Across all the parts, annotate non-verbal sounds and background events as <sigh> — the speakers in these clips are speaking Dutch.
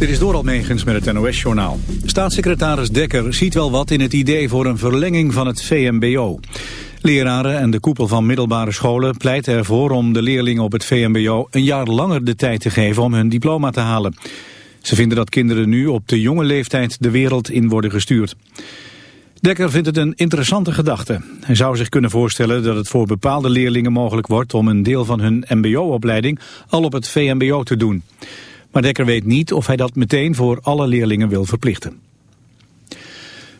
Dit is Doral Megens met het NOS-journaal. Staatssecretaris Dekker ziet wel wat in het idee voor een verlenging van het VMBO. Leraren en de koepel van middelbare scholen pleiten ervoor om de leerlingen op het VMBO een jaar langer de tijd te geven om hun diploma te halen. Ze vinden dat kinderen nu op de jonge leeftijd de wereld in worden gestuurd. Dekker vindt het een interessante gedachte. Hij zou zich kunnen voorstellen dat het voor bepaalde leerlingen mogelijk wordt om een deel van hun mbo-opleiding al op het VMBO te doen. Maar Dekker weet niet of hij dat meteen voor alle leerlingen wil verplichten.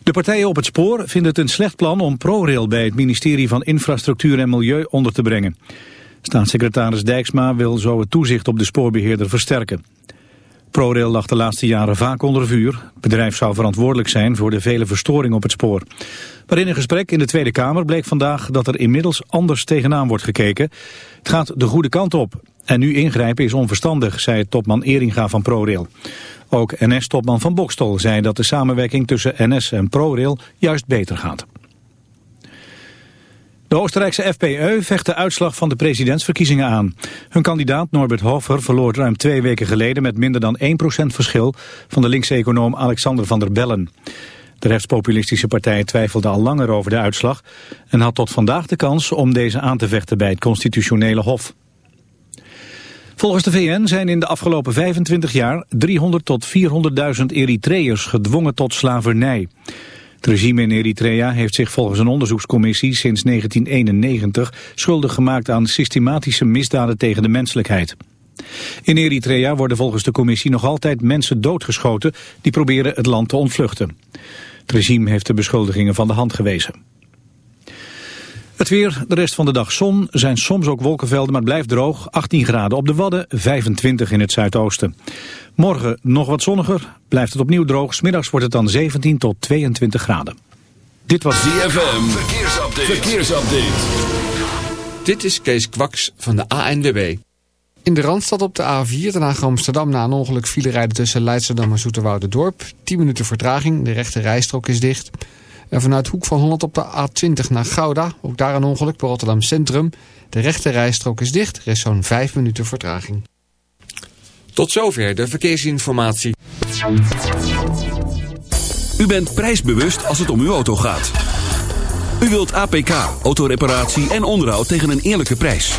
De partijen op het spoor vinden het een slecht plan om ProRail bij het ministerie van Infrastructuur en Milieu onder te brengen. Staatssecretaris Dijksma wil zo het toezicht op de spoorbeheerder versterken. ProRail lag de laatste jaren vaak onder vuur. Het bedrijf zou verantwoordelijk zijn voor de vele verstoringen op het spoor. Maar in een gesprek in de Tweede Kamer bleek vandaag dat er inmiddels anders tegenaan wordt gekeken. Het gaat de goede kant op. En nu ingrijpen is onverstandig, zei topman Eringa van ProRail. Ook NS-topman Van Bokstol zei dat de samenwerking tussen NS en ProRail juist beter gaat. De Oostenrijkse FPE vecht de uitslag van de presidentsverkiezingen aan. Hun kandidaat Norbert Hofer verloor ruim twee weken geleden met minder dan 1% verschil van de linkse econoom Alexander van der Bellen. De rechtspopulistische partij twijfelde al langer over de uitslag en had tot vandaag de kans om deze aan te vechten bij het constitutionele hof. Volgens de VN zijn in de afgelopen 25 jaar 300 tot 400.000 Eritreërs gedwongen tot slavernij. Het regime in Eritrea heeft zich volgens een onderzoekscommissie sinds 1991 schuldig gemaakt aan systematische misdaden tegen de menselijkheid. In Eritrea worden volgens de commissie nog altijd mensen doodgeschoten die proberen het land te ontvluchten. Het regime heeft de beschuldigingen van de hand gewezen. Weer, de rest van de dag zon, zijn soms ook wolkenvelden, maar het blijft droog. 18 graden op de Wadden, 25 in het zuidoosten. Morgen nog wat zonniger, blijft het opnieuw droog. Smiddags wordt het dan 17 tot 22 graden. Dit was DFM, verkeersupdate. verkeersupdate. Dit is Kees Kwaks van de ANWB. In de Randstad op de A4, daarna Amsterdam na een ongeluk file rijden tussen Leidschendam en Dorp. 10 minuten vertraging, de rechte rijstrook is dicht... En vanuit Hoek van Holland op de A20 naar Gouda. Ook daar een ongeluk bij Rotterdam Centrum. De rechte rijstrook is dicht. Er is zo'n 5 minuten vertraging. Tot zover de verkeersinformatie. U bent prijsbewust als het om uw auto gaat. U wilt APK, autoreparatie en onderhoud tegen een eerlijke prijs.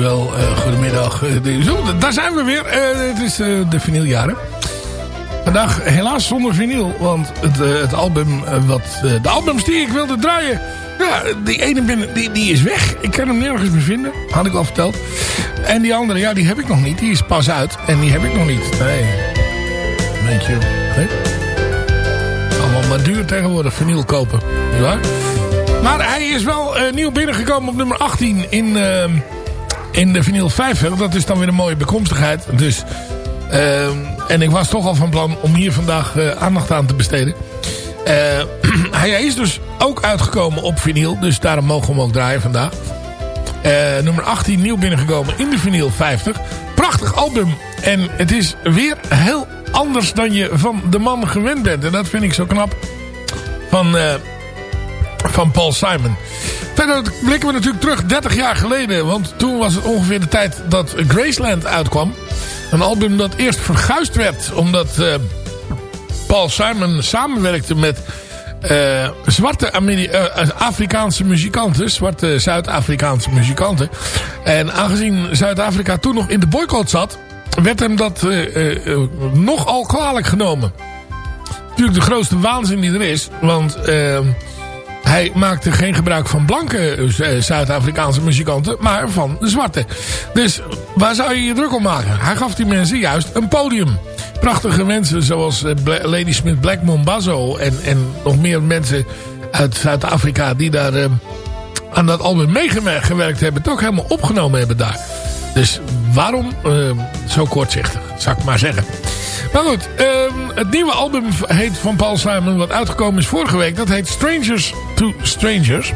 Wel. Uh, goedemiddag. Uh, zo, daar zijn we weer. Uh, het is de vinyljaren. Vandaag helaas zonder vinyl. Want het, het album wat, de albums die ik wilde draaien... Ja, die ene binnen, die, die is weg. Ik kan hem nergens meer vinden. Had ik al verteld. En die andere, ja, die heb ik nog niet. Die is pas uit. En die heb ik nog niet. Nee. Beetje, hè? Allemaal maar duur tegenwoordig vinyl kopen. Niet? Maar hij is wel nieuw binnengekomen op nummer 18 in ehm, in de vinyl 50. Dat is dan weer een mooie bekomstigheid. Dus, uh, en ik was toch al van plan om hier vandaag uh, aandacht aan te besteden. Uh, <clears throat> hij is dus ook uitgekomen op vinyl. Dus daarom mogen we hem ook draaien vandaag. Uh, nummer 18 nieuw binnengekomen in de vinyl 50. prachtig album. En het is weer heel anders dan je van de man gewend bent. En dat vind ik zo knap van, van Paul Simon. Verder blikken we natuurlijk terug 30 jaar geleden. Want toen was het ongeveer de tijd dat Graceland uitkwam. Een album dat eerst verguisd werd. Omdat uh, Paul Simon samenwerkte met uh, zwarte uh, Afrikaanse muzikanten. Zwarte Zuid-Afrikaanse muzikanten. En aangezien Zuid-Afrika toen nog in de boycott zat... werd hem dat nogal kwalijk genomen. Natuurlijk de grootste waanzin die er is. Want hij maakte geen gebruik van blanke Zuid-Afrikaanse muzikanten, maar van de zwarte. Dus waar zou je je druk om maken? Hij gaf die mensen juist een podium prachtige mensen zoals eh, Lady Smith Black Mombazo en, en nog meer mensen uit Zuid-Afrika die daar aan dat album meegewerkt hebben. Het ook helemaal opgenomen hebben daar. Dus waarom zo kortzichtig, zou ik maar zeggen. Maar goed, uh, het nieuwe album heet van Paul Simon, wat uitgekomen is vorige week. Dat heet Strangers to Strangers.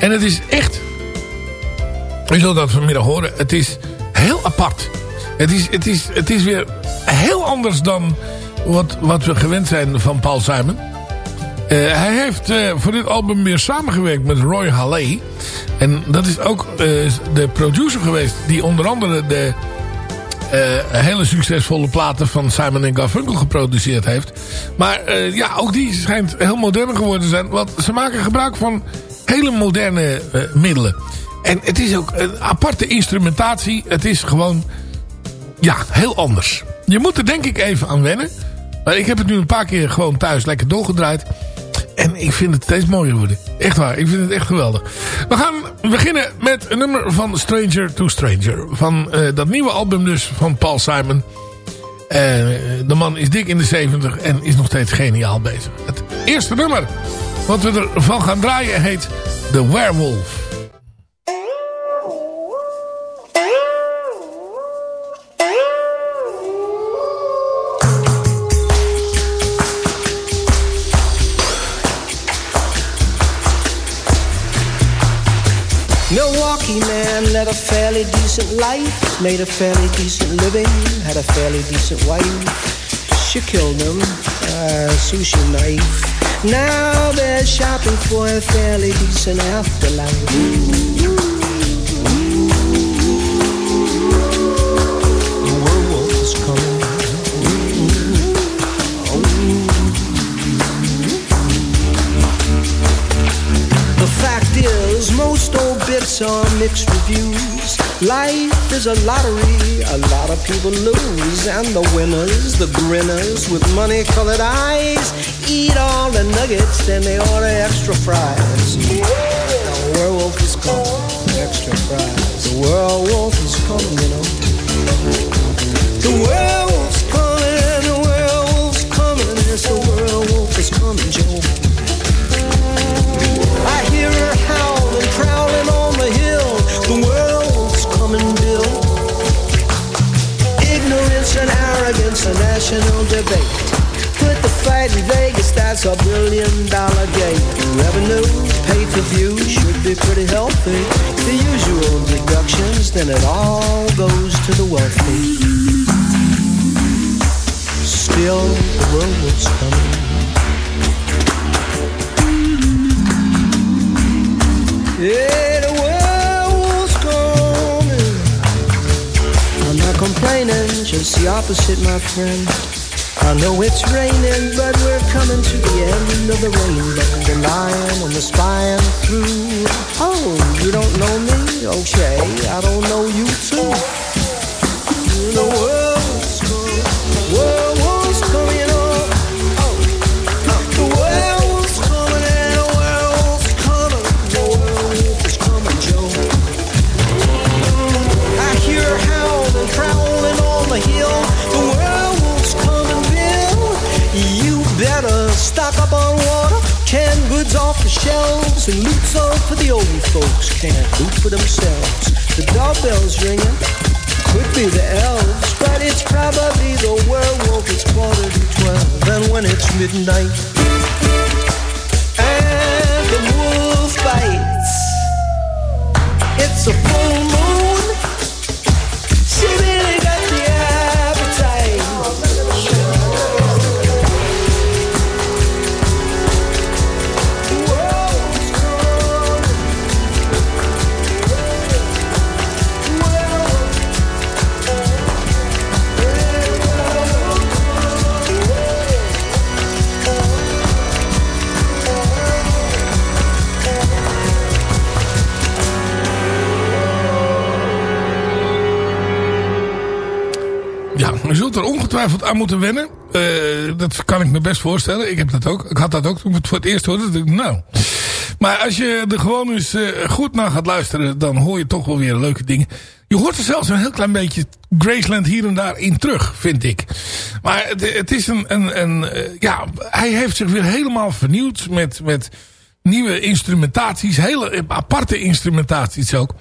En het is echt, u zult dat vanmiddag horen, het is heel apart. Het is, het is, het is weer heel anders dan wat, wat we gewend zijn van Paul Simon. Uh, hij heeft uh, voor dit album weer samengewerkt met Roy Halle. En dat is ook uh, de producer geweest die onder andere de hele succesvolle platen van Simon Garfunkel geproduceerd heeft. Maar ja, ook die schijnt heel modern geworden te zijn. Want ze maken gebruik van hele moderne middelen. En het is ook een aparte instrumentatie. Het is gewoon ja, heel anders. Je moet er denk ik even aan wennen. Maar ik heb het nu een paar keer gewoon thuis lekker doorgedraaid. En ik vind het steeds mooier worden. Echt waar, ik vind het echt geweldig. We gaan beginnen met een nummer van Stranger to Stranger. Van uh, dat nieuwe album dus van Paul Simon. Uh, de man is dik in de 70 en is nog steeds geniaal bezig. Het eerste nummer wat we ervan gaan draaien heet The Werewolf. Led a fairly decent life, made a fairly decent living, had a fairly decent wife. She killed him, a sushi knife. Now they're shopping for a fairly decent afterlife. Obits are mixed reviews. Life is a lottery, a lot of people lose. And the winners, the grinners with money colored eyes, eat all the nuggets, then they order extra fries. The werewolf is coming, extra fries. The werewolf is coming, you know. The werewolf's coming, the werewolf's coming, yes, the werewolf is coming, Joe. A national debate. Put the fight in Vegas, that's a billion dollar gate. Revenue, pay per view, should be pretty healthy. The usual deductions, then it all goes to the wealthy. Still, the world's coming. Yeah, complaining, just the opposite, my friend. I know it's raining, but we're coming to the end of the rainbow. The lion and the spine through. Oh, you don't know me? Okay, I don't know you too. And loot's up for the old folks. Can't loot for themselves. The doorbell's ringing. Could be the elves, but it's probably the werewolf. It's quarter to twelve, and when it's midnight, moeten wennen. Uh, dat kan ik me best voorstellen. Ik heb dat ook. Ik had dat ook toen ik het voor het eerst hoorde. Ik, nou. Maar als je er gewoon eens uh, goed naar gaat luisteren... dan hoor je toch wel weer leuke dingen. Je hoort er zelfs een heel klein beetje Graceland hier en daar in terug, vind ik. Maar het, het is een... een, een uh, ja, hij heeft zich weer helemaal vernieuwd met... met nieuwe instrumentaties. Hele aparte instrumentaties ook.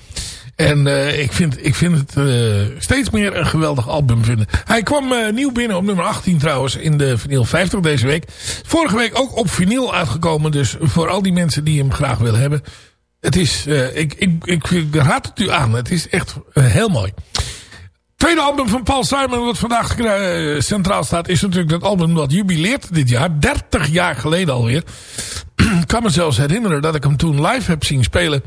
En uh, ik, vind, ik vind het uh, steeds meer een geweldig album vinden. Hij kwam uh, nieuw binnen op nummer 18 trouwens in de vinyl 50 deze week. Vorige week ook op vinyl uitgekomen. Dus voor al die mensen die hem graag willen hebben. Het is, ik, ik, ik raad het u aan. Het is echt heel mooi. Tweede album van Paul Simon wat vandaag centraal staat is natuurlijk dat album dat jubileert dit jaar. 30 jaar geleden alweer. <clears throat> ik kan me zelfs herinneren dat ik hem toen live heb zien spelen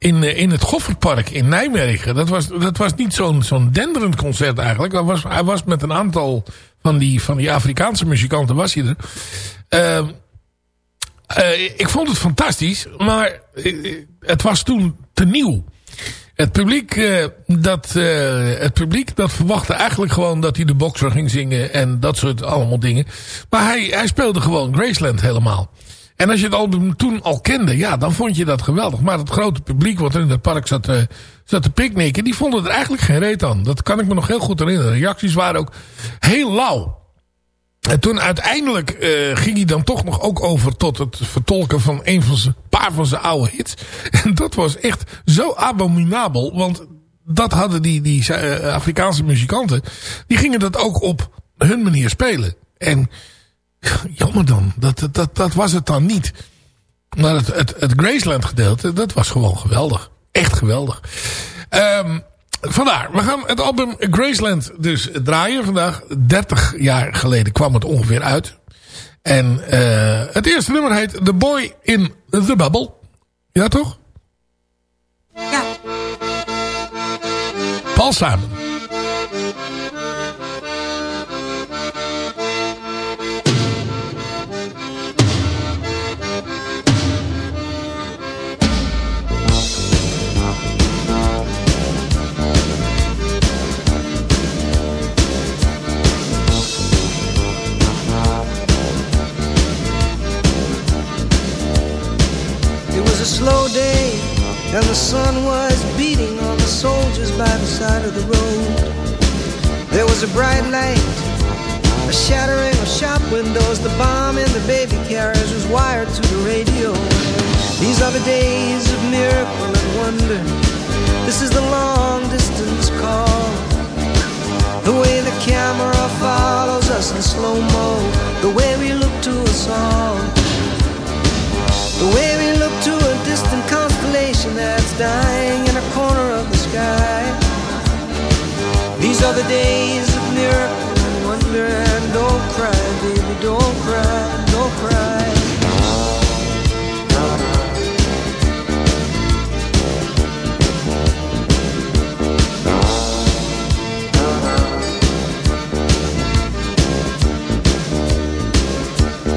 in, eh, in het Goffertpark in Nijmegen. Dat was, dat was niet zo'n zo'n denderend concert eigenlijk. Dat was, hij was met een aantal van die, van die Afrikaanse muzikanten was hij er. Uh, uh, ik vond het fantastisch, maar uh, het was toen te nieuw. Het publiek, uh, dat, het publiek dat verwachtte eigenlijk gewoon dat hij de boxer ging zingen en dat soort allemaal dingen. Maar hij, hij speelde gewoon Graceland helemaal. En als je het album toen al kende, ja, dan vond je dat geweldig. Maar het grote publiek wat er in het park zat, uh, zat te picknicken, die vonden er eigenlijk geen reet aan. Dat kan ik me nog heel goed herinneren. De reacties waren ook heel lauw. En toen uiteindelijk uh, ging hij dan toch nog ook over tot het vertolken van een van zijn paar van zijn oude hits. <laughs> En dat was echt zo abominabel, want dat hadden die, die uh, Afrikaanse muzikanten, die gingen dat ook op hun manier spelen. En <laughs> Jammer dan. Dat, dat, dat was het dan niet. Maar het, het, het Graceland gedeelte, dat was gewoon geweldig. Echt geweldig. Um, vandaar, we gaan het album Graceland dus draaien vandaag. 30 jaar geleden kwam het ongeveer uit. En uh, het eerste nummer heet The Boy in the Bubble. Ja toch? Ja. Paul Simon. Slow day, and the sun was beating on the soldiers by the side of the road. There was a bright light, a shattering of shop windows. The bomb in the baby carriage was wired to the radio. These are the days of miracle and wonder. This is the long distance call. The way the camera follows us in slow mo, the way we look to us all. The way we look to a distant constellation that's dying in a corner of the sky. These are the days of miracle and wonder. And don't cry, baby, don't cry, don't cry.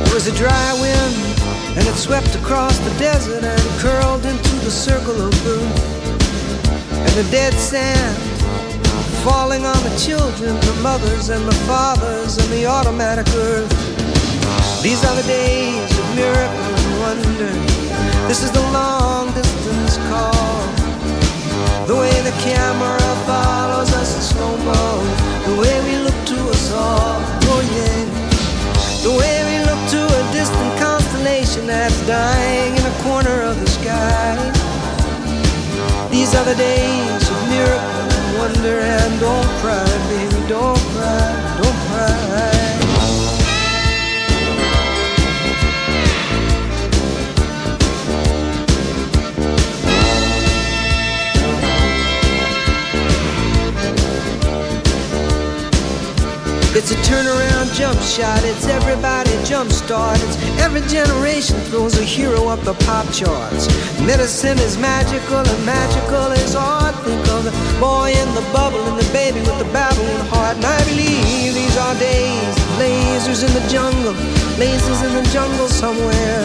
It was a dry wind and it swept across the desert and curled into the circle of blue. And the dead sand falling on the children, the mothers and the fathers and the automatic earth. These are the days of miracle and wonder. This is the long distance call. The way the camera follows us in slow mo. The way we look to us all. Oh yeah. The way constellation that's dying in a corner of the sky. These are the days of miracle and wonder, and don't cry, baby, don't cry, don't cry. It's a turnaround jump shot, it's everybody jump start. It's every generation throws a hero up the pop charts. Medicine is magical and magical is art. Think of the boy in the bubble and the baby with the babbling heart. And I believe these are days, lasers in the jungle, lasers in the jungle somewhere.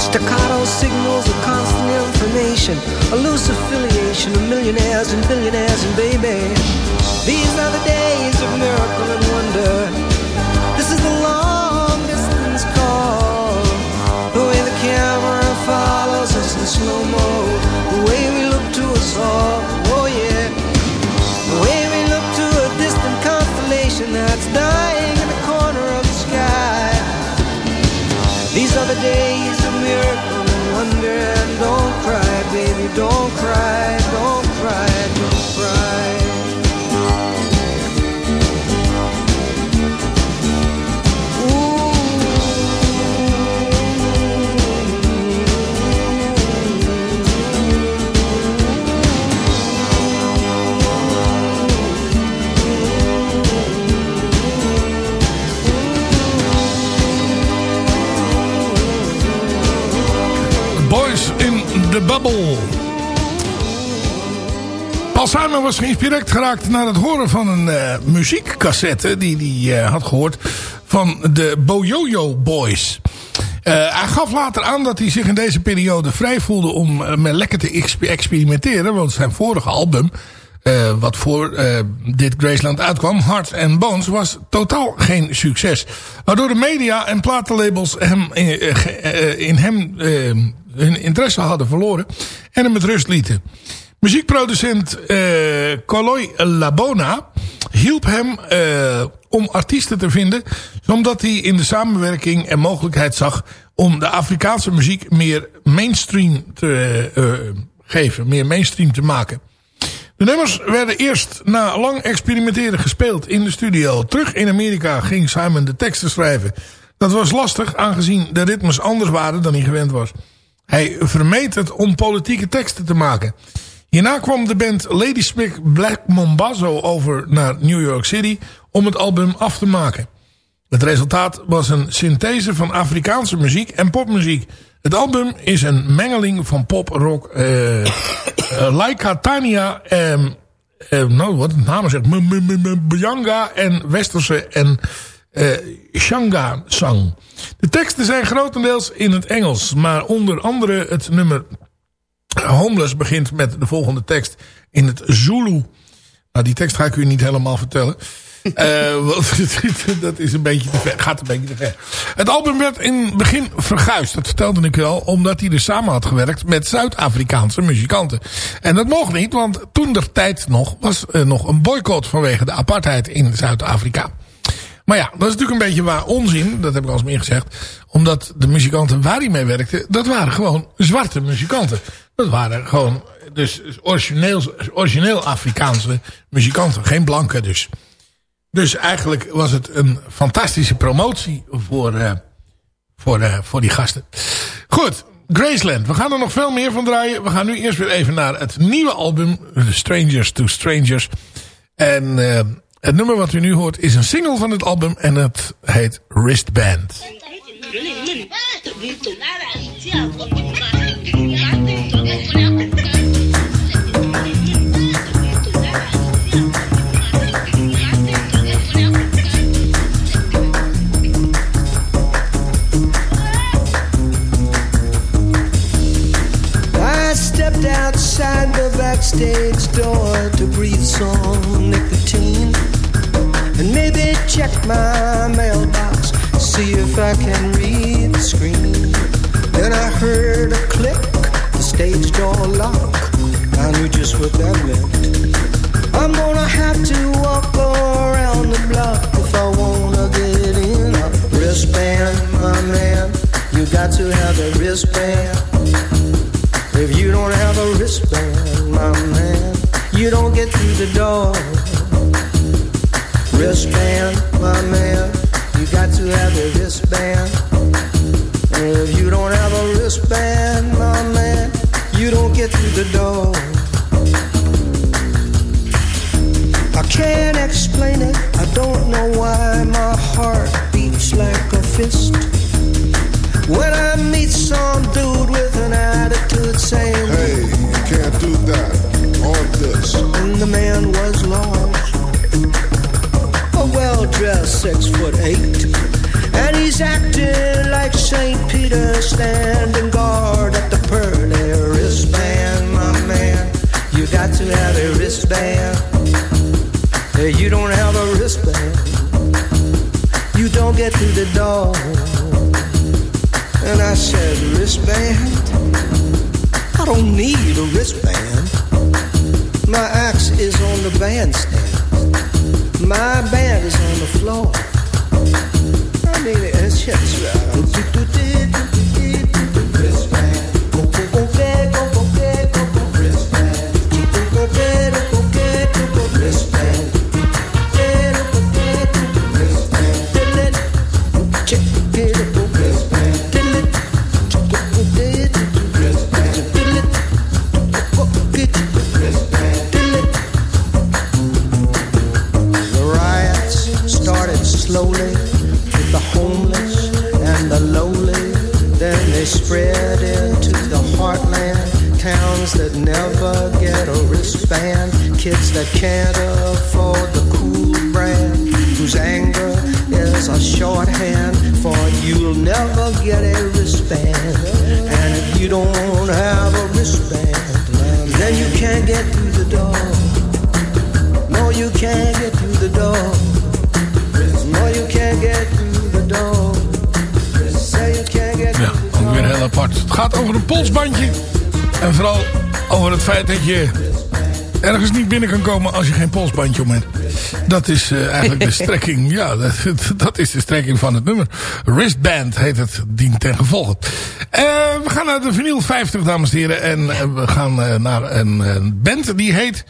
Staccato signals of constant information, a loose affiliation of millionaires and billionaires and baby. These are the days of miracle and wonder. This is the long distance call. The way the camera follows us in slow mo. The way we look to us all. Oh yeah. The way we look to a distant constellation that's dying in the corner of the sky. These are the days of miracle and wonder. And don't cry, baby, don't cry, don't the Bubble. Paul Simon was geïnspireerd geraakt naar het horen van een eh, muziekcassette... die hij eh, had gehoord van de Boyoyo Boys. Eh, hij gaf later aan dat hij zich in deze periode vrij voelde om met lekker te exp- experimenteren. Want zijn vorige album, wat voor dit Graceland uitkwam, Hearts and Bones, was totaal geen succes. Waardoor de media en platenlabels hem, in hem hun interesse hadden verloren en hem met rust lieten. Muziekproducent eh Coloy Labona hielp hem eh, om artiesten te vinden... omdat hij in de samenwerking en mogelijkheid zag... om de Afrikaanse muziek meer mainstream te eh, geven, meer mainstream te maken. De nummers werden eerst na lang experimenteren gespeeld in de studio. Terug in Amerika ging Simon de teksten schrijven. Dat was lastig aangezien de ritmes anders waren dan hij gewend was. Hij vermeed het om politieke teksten te maken. Hierna kwam de band Lady Smith Black Mombazo over naar New York City om het album af te maken. Het resultaat was een synthese van Afrikaanse muziek en popmuziek. Het album is een mengeling van pop, rock, eh eh, Laika Tania, eh, nou wat het naam zegt, Byanga en Westerse en eh Shanga Sang. De teksten zijn grotendeels in het Engels, maar onder andere het nummer Homeless begint met de volgende tekst in het Zulu. Nou, die tekst ga ik u niet helemaal vertellen. <laughs> Eh, want <laughs> dat is een beetje te ver, gaat een beetje te ver. Het album werd in het begin verguisd. Dat vertelde ik wel. Omdat hij er samen had gewerkt met Zuid-Afrikaanse muzikanten. En dat mocht niet. Want toen der tijd nog was er nog een boycott vanwege de apartheid in Zuid-Afrika. Maar ja, dat is natuurlijk een beetje waar onzin. Dat heb ik al eens meer gezegd. Omdat de muzikanten waar hij mee werkte. Dat waren gewoon zwarte muzikanten. Dat waren gewoon dus origineel, origineel Afrikaanse muzikanten. Geen blanke dus. Dus eigenlijk was het een fantastische promotie voor, eh, voor, eh, voor die gasten. Goed, Graceland. We gaan er nog veel meer van draaien. We gaan nu eerst weer even naar het nieuwe album. Strangers to Strangers. En eh, het nummer wat u nu hoort is een single van het album. En het heet Wristband. I stepped outside the backstage door to breathe some check my mailbox, see if I can read the screen. Then I heard a click, the stage door lock. I knew just what that meant. I'm gonna have to walk around the block if I wanna get in. A wristband, my man, you got to have a wristband. If you don't have a wristband, my man, you don't get through the door. Wristband, my man, you got to have a wristband. And if you don't have a wristband, my man, you don't get through the door. I can't explain it, I don't know why my heart beats like a fist. When I meet some six foot eight. And he's acting like St. Peter standing guard at the pearly wristband, my man. You got to have a wristband. Hey, you don't have a wristband. You don't get through the door. And I said, wristband? I don't need a wristband. My axe is on the bandstand. My band is on the floor. I mean, it's just right. Dat je ergens niet binnen kan komen als je geen polsbandje om hebt. Dat is eh, eigenlijk de <laughs> strekking. Ja, dat, dat is de strekking van het nummer. Wristband heet het dien ten gevolge. Eh, we gaan naar de vinyl 50, dames en heren. En eh, we gaan naar een, een band die heet...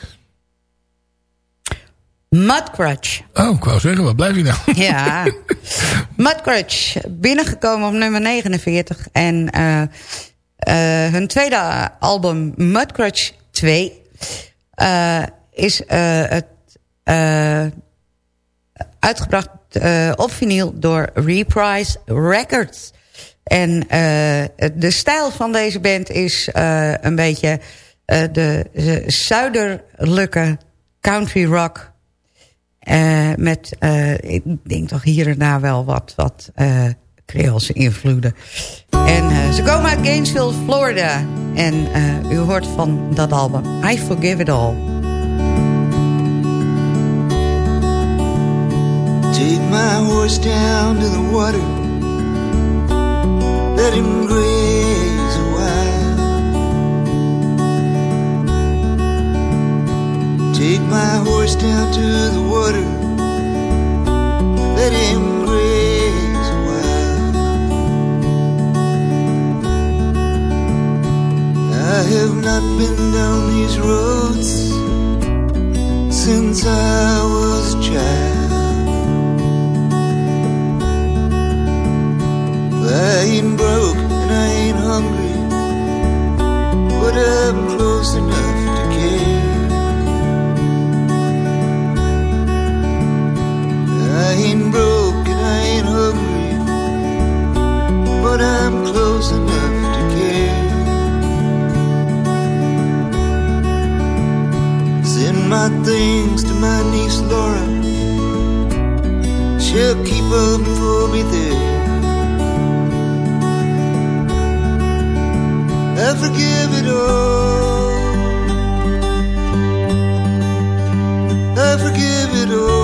Mudcrutch. Oh, ik wou zeggen, wat blijf je nou? <laughs> Ja. Mudcrutch. Binnengekomen op nummer 49. En hun tweede album Mudcrutch 2 eh, is eh, het, eh, uitgebracht op vinyl door Reprise Records. En de stijl van deze band is een beetje de, de zuiderlijke country rock met, ik denk toch hier en daar wel wat, wat Creoolse invloeden. En eh, ze komen uit Gainesville, Florida. En eh, u hoort van dat album I Forgive It All. Take my horse down to the water. Let him graze a while. Take my horse down to the water. Let him graze I have not been down these roads since I was a child. I ain't broke and I ain't hungry, but I'm close enough to care. I ain't broke and I ain't hungry, but I'm close enough my things to my niece Laura, she'll keep 'em for me there. I forgive it all. I forgive it all.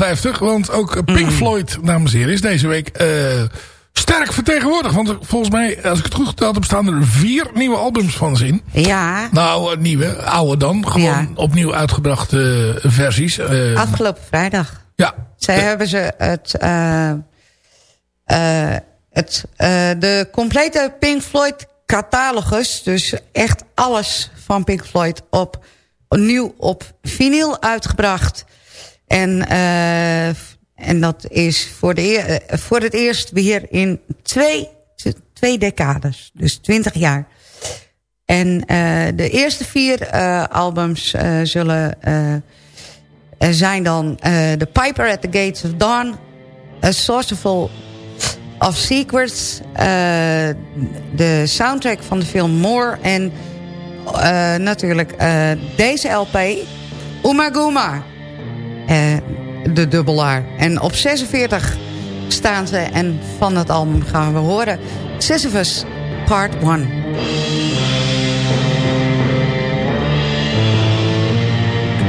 50. Want ook Pink mm. Floyd, dames en heren, is deze week uh, sterk vertegenwoordigd. Want volgens mij, als ik het goed geteld heb, staan er vier nieuwe albums van zin. Ja. Nou, nieuwe, oude dan. Gewoon ja. opnieuw uitgebrachte versies. Afgelopen vrijdag. Ja. Zij hebben ze het... het de complete Pink Floyd catalogus. Dus echt alles van Pink Floyd op, nieuw op vinyl uitgebracht. En, uh, en dat is voor, de, uh, voor het eerst weer in twee, twee decades. Dus twintig jaar. En uh, de eerste vier albums zullen zijn dan The Piper at the Gates of Dawn... A Sourceful of Secrets. Uh, de soundtrack van de film More. En uh, natuurlijk uh, deze LP. Umaguma. de dubbelaar. En op 46 staan ze. En van het album gaan we horen. Sisyphus Part 1.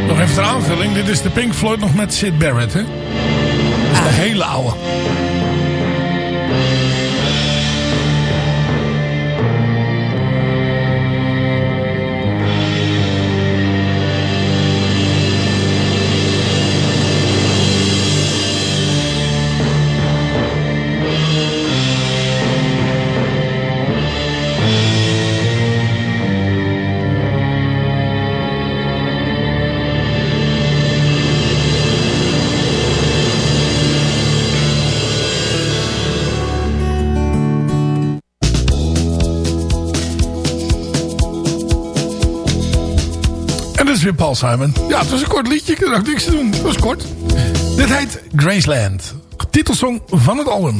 Nog even een aanvulling. Dit is de Pink Floyd nog met Sid Barrett, hè? Dat is ah. de hele oude. Weer Paul Simon. Ja, het was een kort liedje. Ik had niks te doen. Het was kort. Dit heet Graceland. Titelsong van het album.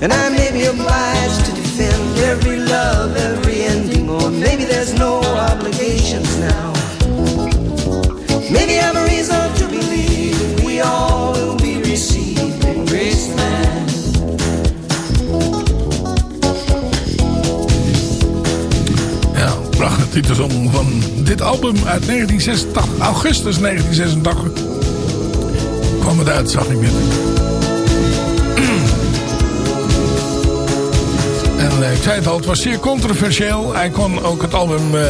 And I may be obliged to defend every love, every ending, or maybe there's no obligations now. Maybe I'm a reason to believe we all will be received in Graceland. Ja, prachtig titelsong van dit album uit 1986, augustus 1986. Kwam het uit, zag ik net. Ik zei het al, het was zeer controversieel. Hij kon ook het album... eh,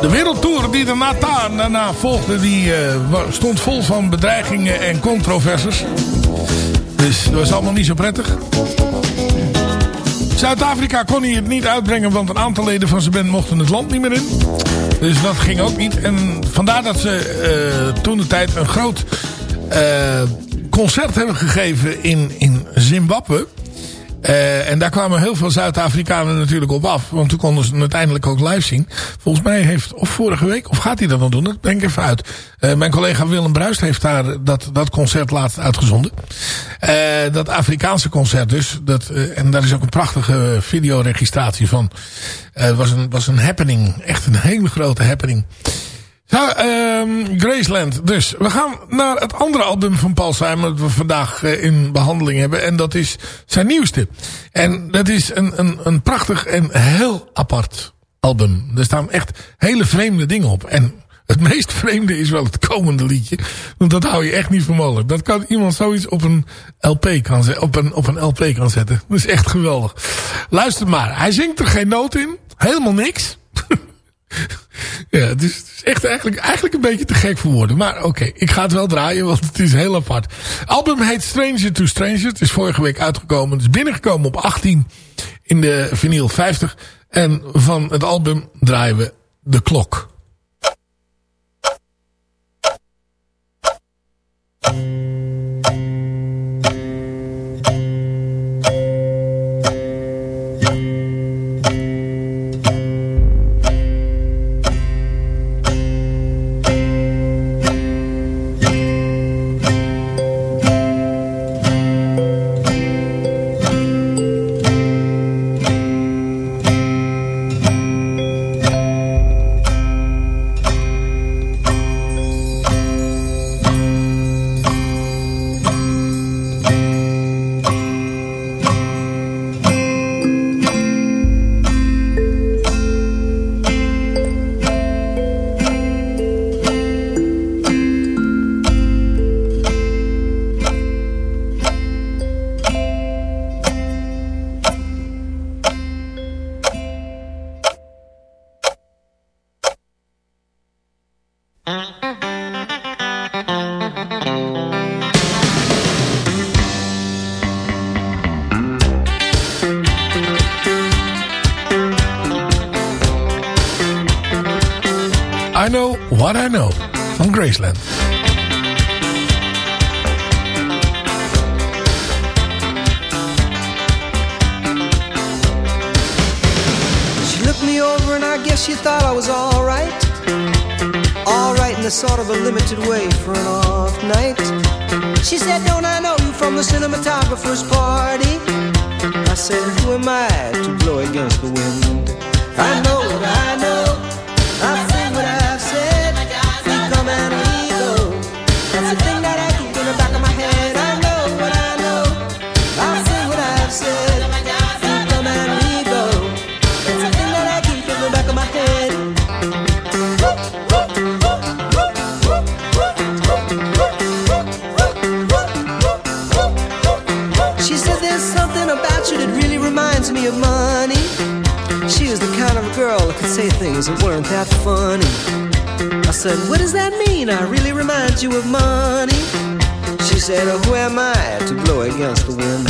de wereldtour die daarna, daarna volgde, die eh, stond vol van bedreigingen en controversies. Dus dat was allemaal niet zo prettig. Zuid-Afrika kon hij het niet uitbrengen, want een aantal leden van zijn band mochten het land niet meer in. Dus dat ging ook niet. En vandaar dat ze eh, toen de tijd een groot eh, concert hebben gegeven in, in Zimbabwe. Eh, en daar kwamen heel veel Zuid-Afrikanen natuurlijk op af. Want toen konden ze uiteindelijk ook live zien. Volgens mij heeft, of vorige week, of gaat hij dat nog doen? Dat denk ik even uit. Eh, mijn collega Willem Bruist heeft daar dat, dat concert laatst uitgezonden. Eh, dat Afrikaanse concert dus. Dat, en daar is ook een prachtige videoregistratie van. Het was, een, was een happening. Echt een hele grote happening. Zo, ehm, Graceland. Dus we gaan naar het andere album van Paul Simon dat we vandaag eh, in behandeling hebben. En dat is zijn nieuwste. En dat is een, een, een prachtig en heel apart album. Er staan echt hele vreemde dingen op. En het <laughs> meest vreemde is wel het komende liedje. Want dat hou je echt niet voor mogelijk. Dat kan iemand zoiets op een LP kan, zet- op een, op een LP kan zetten. Dat is echt geweldig. Luister maar. Hij zingt er geen noot in. Helemaal niks. <laughs> <laughs> Ja, het is, het is echt eigenlijk, eigenlijk een beetje te gek voor woorden. Maar oké, ik ga het wel draaien, want het is heel apart. Album heet Stranger to Stranger. Het is vorige week uitgekomen. Het is binnengekomen op 18 in de vinyl 50. En van het album draaien we De Klok. I Know What I Know van Graceland. She looked me over and I guess she thought I was alright. Alright in a sort of a limited way for an off night. She said, Don't I know you from the cinematographer's party? I said, Who am I to blow against the wind? I know I know. Say things that weren't that funny. I said, What does that mean? I really remind you of money. She said, oh, Who am I to blow against the wind?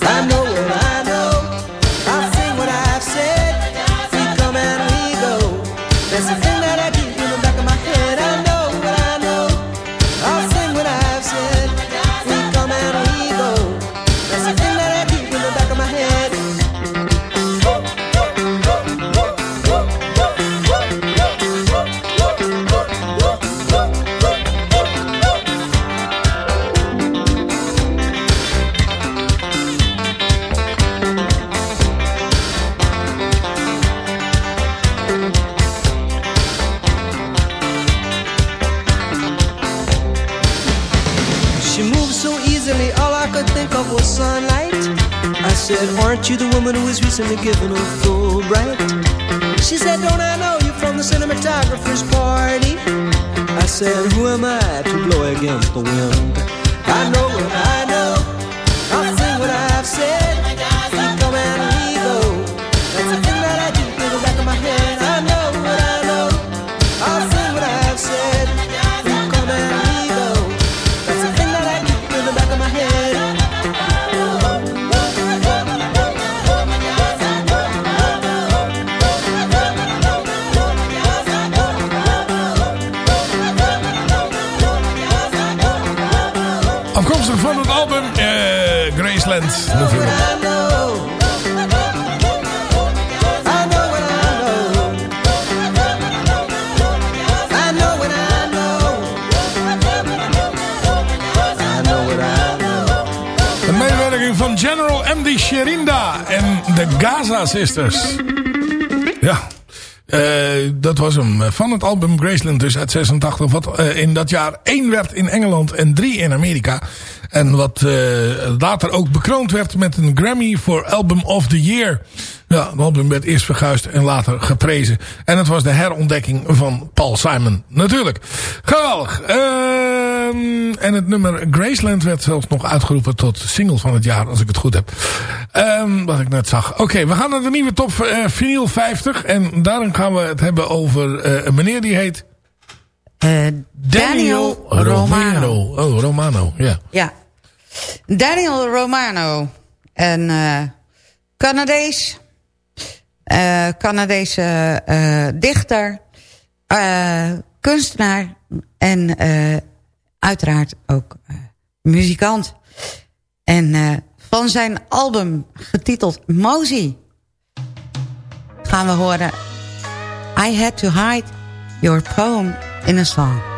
I know what I said, Aren't you the woman who was recently given a Fulbright? She said, Don't I know you from the cinematographer's party? I said, Who am I to blow against the wind? I know I know. Gaza Sisters. Ja, eh, dat was hem. Van het album Graceland dus uit 86. Wat eh, in dat jaar één werd in Engeland en drie in Amerika. En wat eh, later ook bekroond werd met een Grammy voor Album of the Year. Ja, het album werd eerst verguisd en later geprezen. En het was de herontdekking van Paul Simon. Natuurlijk. Geweldig. Ehm, en het nummer Graceland werd zelfs nog uitgeroepen tot single van het jaar. Als ik het goed heb. Ehm, wat ik net zag. Oké, we gaan naar de nieuwe top eh vinyl 50. En daarom gaan we het hebben over eh, een meneer die heet... Eh, Daniel Romano. Oh, Romano, ja. Ja. Daniel Romano. Een Canadees. Canadese dichter. kunstenaar. En eh, uiteraard ook eh, muzikant. En eh, van zijn album getiteld Mosey... gaan we horen... I had to hide your poem in a song.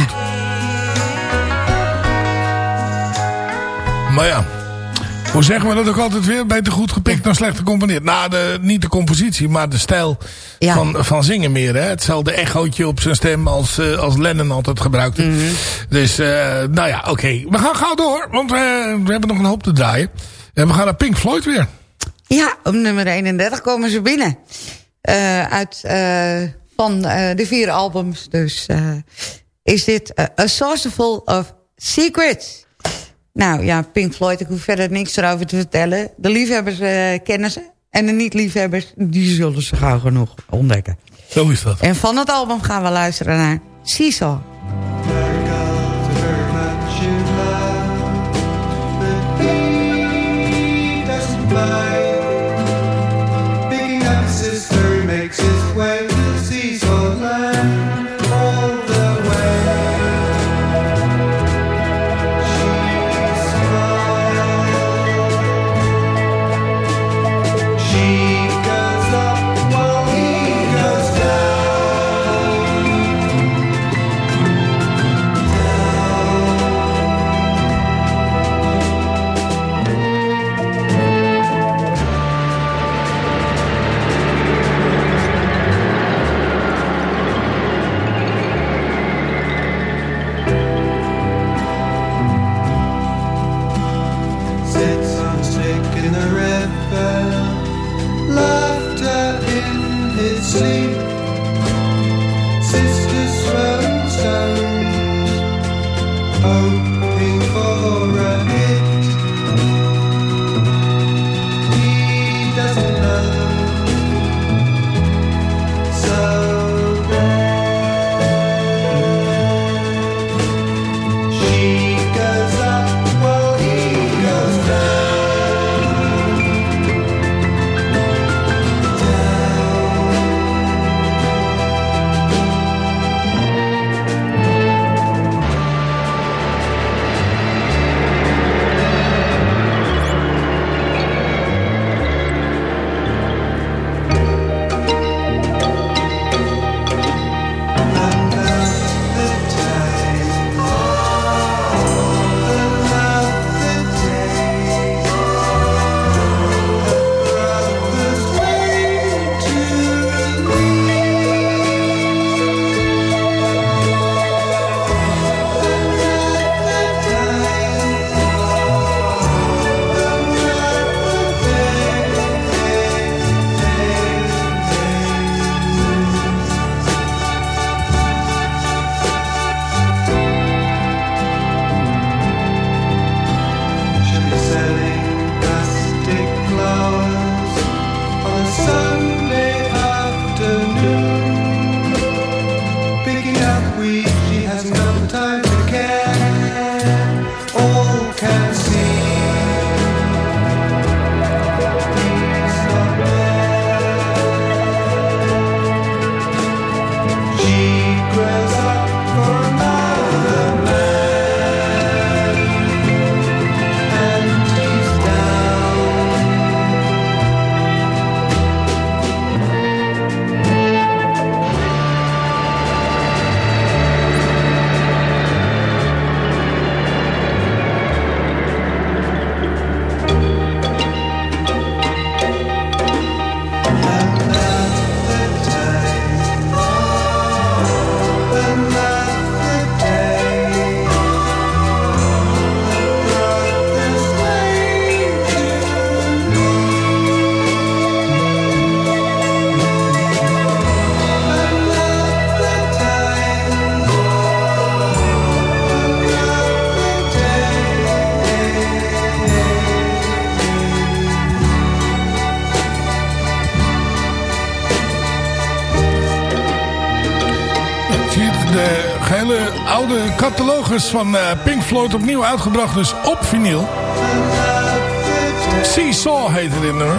Goed. Maar ja, hoe zeggen we dat ook altijd weer? Beter goed gepikt dan slecht gecomponeerd. Nou, de, niet de compositie, maar de stijl Ja. van, van zingen meer. Hè? Hetzelfde echootje op zijn stem als, eh, als Lennon altijd gebruikte. Mhm. Dus, eh, nou ja, oké. We gaan gauw door, want we, we hebben nog een hoop te draaien. En we gaan naar Pink Floyd weer. Ja, op nummer 31 komen ze binnen. Eh, uit, van de vier albums. Dus is dit eh, A Source Full of Secrets. Nou ja, Pink Floyd, ik hoef verder niks erover te vertellen. De liefhebbers eh, kennen ze. En de niet-liefhebbers, die zullen ze gauw genoeg ontdekken. Zo is dat. En van het album gaan we luisteren naar Seesaw. Van eh, Pink Floyd opnieuw uitgebracht. Dus op vinyl. Seesaw heet het in nummer.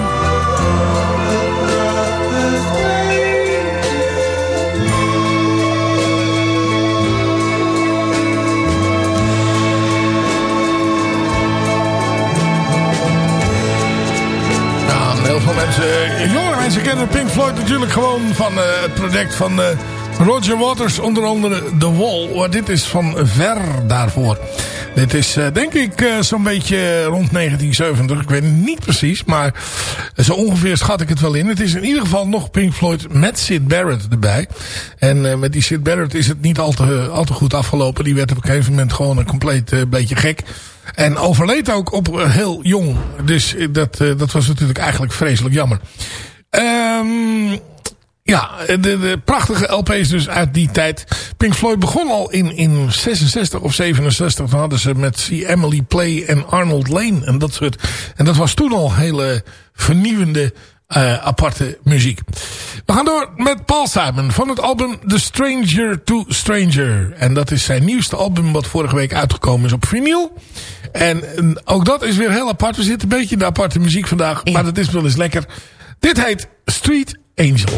Ja, heel veel mensen, jongere mensen kennen Pink Floyd natuurlijk gewoon van eh, het project van eh, Roger Waters, onder andere The Wall. Dit is van ver daarvoor. Dit is eh, denk ik eh, zo'n beetje rond 1970. Ik weet het niet precies, maar zo ongeveer schat ik het wel in. Het is in ieder geval nog Pink Floyd met Sid Barrett erbij. En eh, met die Sid Barrett is het niet al te, al te goed afgelopen. Die werd op een gegeven moment gewoon een compleet beetje gek. En overleed ook op heel jong. Dus dat, dat was natuurlijk eigenlijk vreselijk jammer. Ja, de, de prachtige LP's dus uit die tijd. Pink Floyd begon al in, in 66 of 67. Dan hadden ze met C. Emily Play en Arnold Lane en dat soort. En dat was toen al hele vernieuwende uh, aparte muziek. We gaan door met Paul Simon van het album The Stranger to Stranger. En dat is zijn nieuwste album wat vorige week uitgekomen is op vinyl. En ook dat is weer heel apart. We zitten een beetje in de aparte muziek vandaag. Maar dat is wel eens lekker. Dit heet Street Angel.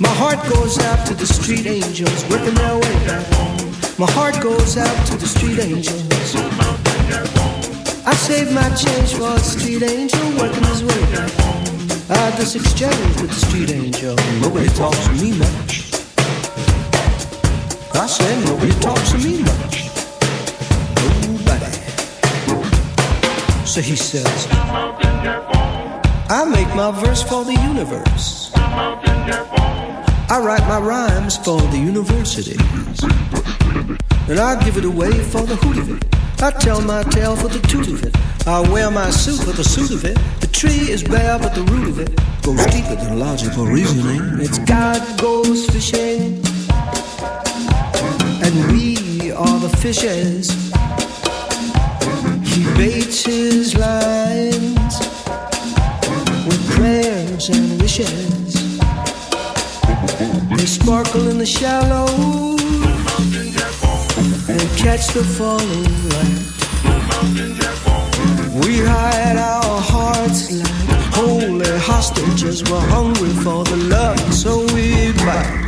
My heart goes out to the street angels working their way back home. My heart goes out to the street angels. I saved my change for a street angel working his way back home. I just exchanged with the street angel. Nobody talks to me much. I said nobody talks to me much. So he says, I make my verse for the universe. I write my rhymes for the university. And I give it away for the hoot of it. I tell my tale for the toot of it. I wear my suit for the suit of it. The tree is bare, but the root of it goes deeper than logical reasoning. It's God goes fishing, and we are the fishes. His lines with prayers and wishes. They sparkle in the shallow and catch the falling light. We hide our hearts like holy hostages. We're hungry for the love, so we bite.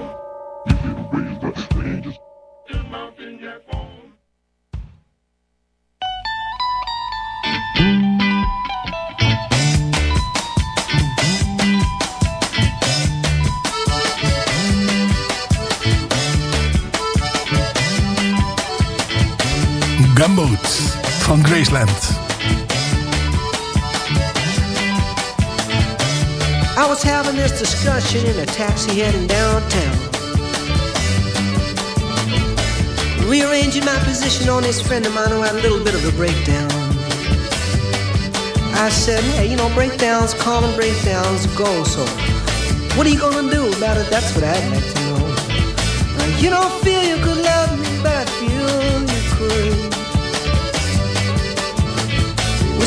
van Graceland. I was having this discussion in a taxi heading downtown. Rearranging my position on this friend of mine who had a little bit of a breakdown. I said, hey, you know, breakdowns, common breakdowns go so. What are you gonna do about it? That's what I'd like to know. Uh, you don't feel you could love me, but I feel you could.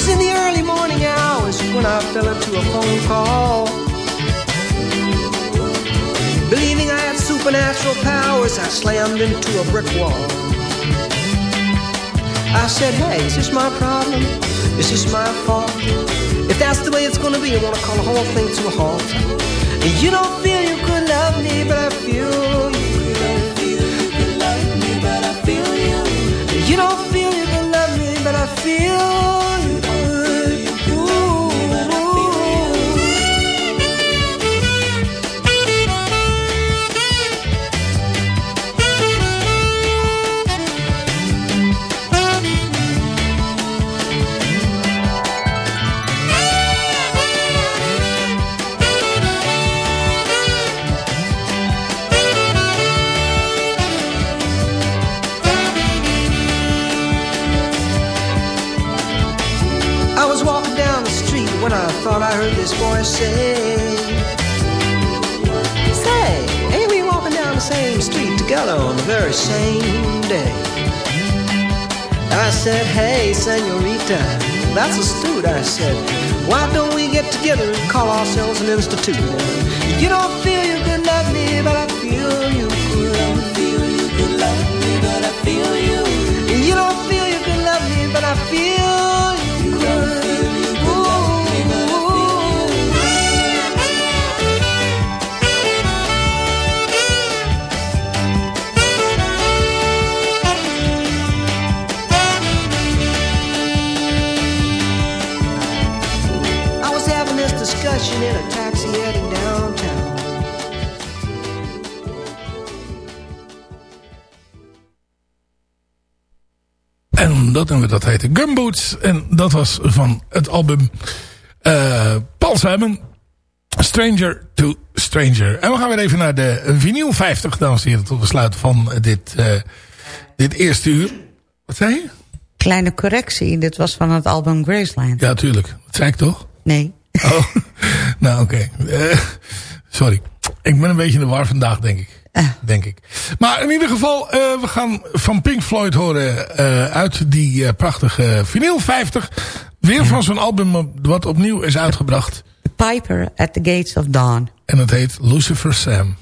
Was in the early morning hours when I fell into a phone call. Believing I had supernatural powers, I slammed into a brick wall. I said, hey, this is this my problem? This is this my fault? If that's the way it's gonna be, I wanna call the whole thing to a halt. You don't feel you could love me, but I feel you could love me, but I feel you. You don't that's astute. I said, Why don't we get together and call ourselves an institute? You don't feel you could love me, but I dat nummer dat heette Gumboots. En dat was van het album eh, Paul Simon. Stranger to Stranger. En we gaan weer even naar de vinyl 50, dames en heren. Tot besluit van dit, eh, dit eerste uur. Wat zei je? Kleine correctie, dit was van het album Graceland. Ja, tuurlijk. Dat zei ik toch? Nee. Oh, <laughs> nou oké. Eh, sorry. Ik ben een beetje in de war vandaag, denk ik. Denk ik. Maar in ieder geval, eh, we gaan van Pink Floyd horen eh, uit die eh, prachtige vinyl 50. Weer van zo'n album wat opnieuw is uitgebracht. Piper at the Gates of Dawn. En het heet Lucifer Sam.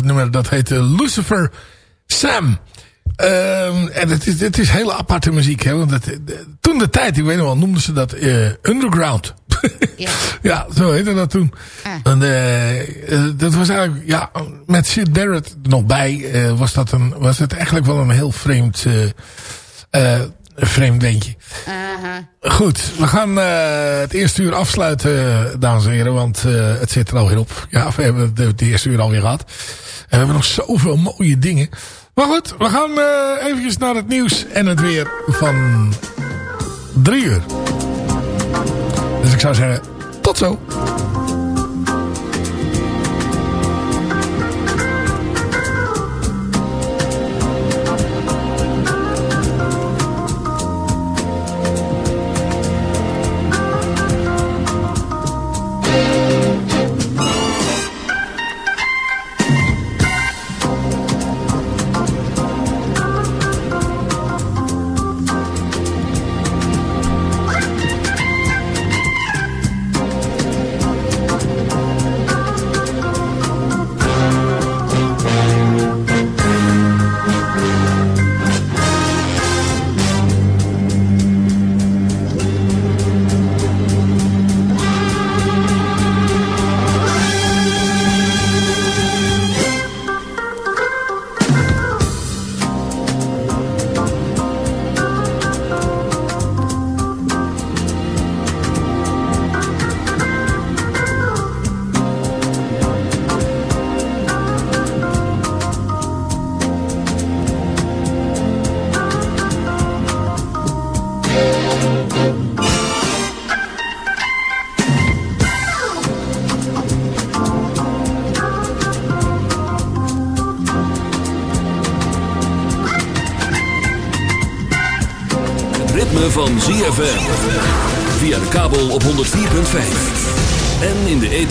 Het nummer dat heette Lucifer Sam. Ehm, en het is, het is hele aparte muziek. Hè? Want het, de- toen de tijd, ik weet nog wel, noemden ze dat eh, underground. Ja. <laughs> ja, zo heette dat toen. En, eh, eh, dat was eigenlijk, ja, met Sid Barrett er nog bij, eh, was, dat een, was het eigenlijk wel een heel vreemd, eh, eh, vreemd beentje. Goed, we gaan eh, het eerste uur afsluiten, dames en heren, want eh, het zit er alweer op. Ja, we hebben de, de eerste uur alweer gehad. We hebben nog zoveel mooie dingen. Maar goed, we gaan eh eventjes naar het nieuws en het weer van drie uur. Dus ik zou zeggen, tot zo.